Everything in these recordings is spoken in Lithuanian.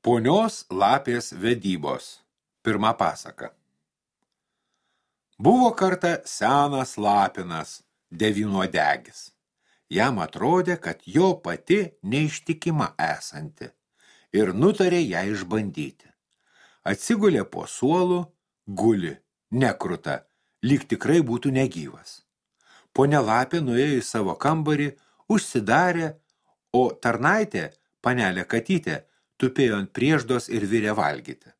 Ponios lapės vedybos. Pirma pasaka. Buvo kartą senas lapinas, devynuodegis. Jam atrodė, kad jo pati neištikima esanti ir nutarė ją išbandyti. Atsigulė po suolu, guli, nekruta, lyg tikrai būtų negyvas. Pone lapė nuėjo į savo kambarį, užsidarė, o tarnaitė, panelė katytė, tupėjo ant prieždos ir virė valgyti.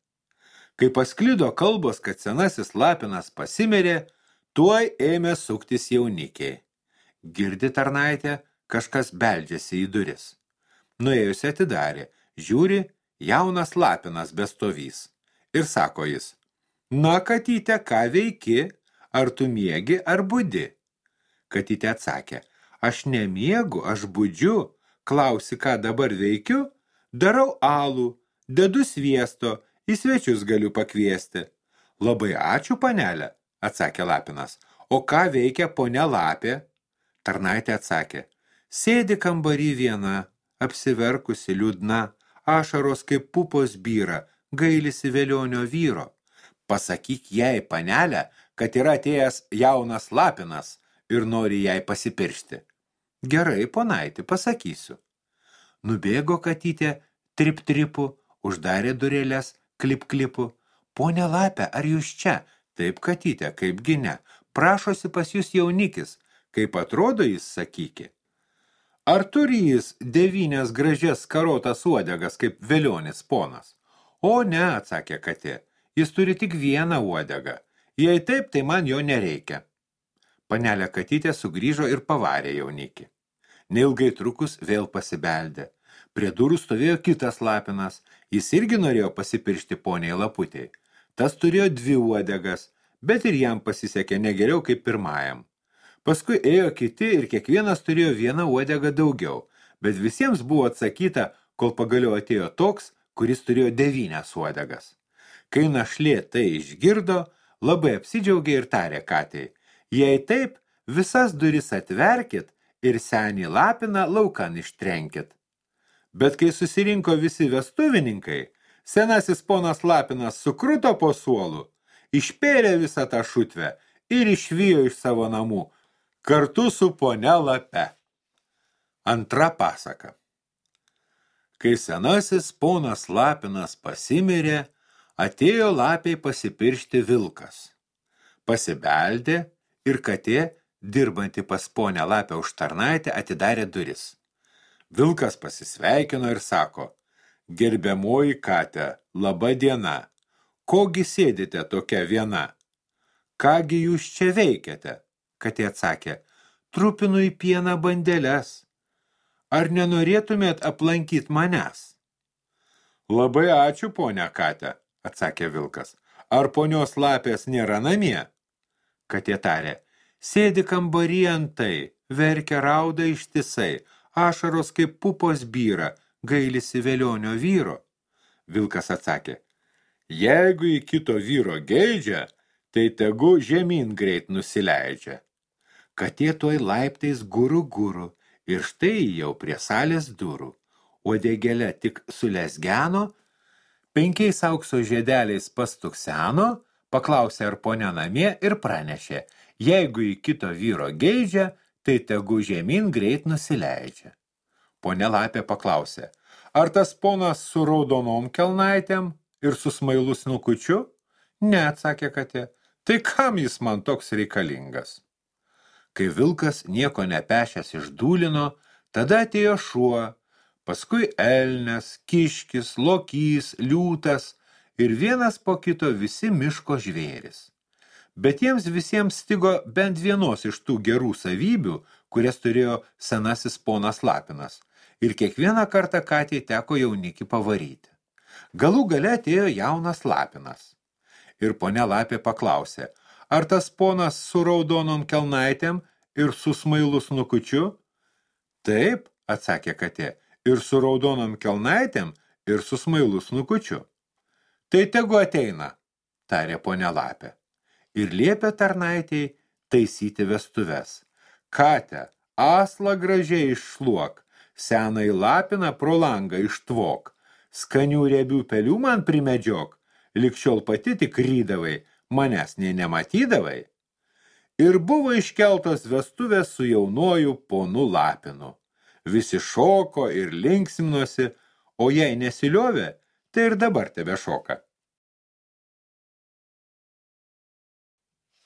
Kai pasklido kalbos, kad senasis lapinas pasimerė, tuoj ėmė suktis jaunikiai. Girdi tarnaitė, kažkas beldžiasi į duris. Nuėjusi atidarė, žiūri, jaunas lapinas bestovys. Ir sako jis, na, katyte, ką veiki, ar tu miegi, ar budi? Katytė atsakė, aš nemiegu, aš budžiu, klausi, ką dabar veikiu, darau alų, dedu sviesto, į svečius galiu pakviesti. Labai ačiū, panelė, atsakė Lapinas. O ką veikia ponia Lapė? Tarnaitė atsakė, sėdi kambarį viena, apsiverkusi liūdna, ašaros kaip pupos byra, gailisi vėlionio vyro. Pasakyk jai, panelė, kad yra atėjęs jaunas Lapinas ir nori jai pasipiršti. Gerai, ponaitį, pasakysiu. Nubėgo katytė trip-tripu, uždarė durėlės klip-klipu. Pone Lapė, ar jūs čia? Taip, katytė, kaip gine. Prašosi pas jūs jaunikis. Kaip atrodo jis, sakykė. Ar turi jis devynės gražias karotas uodegas, kaip velionis ponas? O ne, atsakė katė, jis turi tik vieną uodegą. Jei taip, tai man jo nereikia. Panelė katytė sugrįžo ir pavarė jaunikį. Neilgai trukus vėl pasibeldė. Prie durų stovėjo kitas lapinas. Jis irgi norėjo pasipiršti poniai laputei. Tas turėjo dvi uodegas, bet ir jam pasisekė negeriau kaip pirmajam. Paskui ėjo kiti ir kiekvienas turėjo vieną uodegą daugiau, bet visiems buvo atsakyta, kol pagaliau atėjo toks, kuris turėjo devynias uodegas. Kai našlė tai išgirdo, labai apsidžiaugė ir tarė katei, jei taip, visas duris atverkit ir senį lapiną laukan ištrenkit. Bet kai susirinko visi vestuvininkai, senasis ponas Lapinas sukruto po suolu, išpėrė visą tą šutvę ir išvijo iš savo namų, kartu su ponia Lape. Antra pasaka. Kai senasis ponas Lapinas pasimirė, atėjo lapiai pasipiršti vilkas. Pasibeldė ir katė, dirbanti pas ponę lapę užtarnaitę, atidarė duris. Vilkas pasisveikino ir sako, gerbiamoji katė, laba diena, kogi sėdite tokia viena? Kągi jūs čia veikiate? Katė atsakė, trupinu į pieną bandeles. Ar nenorėtumėt aplankyti manęs? Labai ačiū, ponia katė, atsakė Vilkas. Ar ponios lapės nėra namie? Katė tarė, sėdi kambarį antai, verkia rauda ištisai, ašaros kaip pupos byra, gailisi velionio vyro. Vilkas atsakė, jeigu į kito vyro geidžia, tai tegu žemyn greit nusileidžia. Katė tuoj laiptais guru guru ir štai jau prie salės durų. Odėgelė tik sulesgeno, penkiais aukso žiedeliais pastukseno, paklausė ar ponia namie ir pranešė, jeigu į kito vyro geidžia, tai tegu žemyn greit nusileidžia. Pone Lapė paklausė, ar tas ponas su raudonom kelnaitėm ir su smailu snukučiu? Ne, atsakė katė, tai kam jis man toks reikalingas? Kai vilkas nieko nepešęs išdūlino, tada atėjo šuo, paskui elnes, kiškis, lokys, liūtas ir vienas po kito visi miško žvėris bet jiems visiems stigo bent vienos iš tų gerų savybių, kurias turėjo senasis ponas Lapinas, ir kiekvieną kartą katei teko jaunikį pavaryti. Galų gale atėjo jaunas Lapinas. Ir ponia Lapė paklausė, ar tas ponas su raudonom kelnaitėm ir su smailu snukučiu? Taip, atsakė katė, ir su raudonom kelnaitėm ir su smailu snukučiu. Tai tegu ateina, tarė ponia Lapė ir liepė tarnaitėjai taisyti vestuves. Kate, aslą gražiai iššluok, senai lapiną pro langą ištvok, skanių riebių pelių man primedžiok, likščiol pati tik rydavai, manęs nei nematydavai. Ir buvo iškeltos vestuvės su jaunuoju ponu Lapinu. Visi šoko ir linksminosi, o jei nesiliovė, tai ir dabar tebe šoka.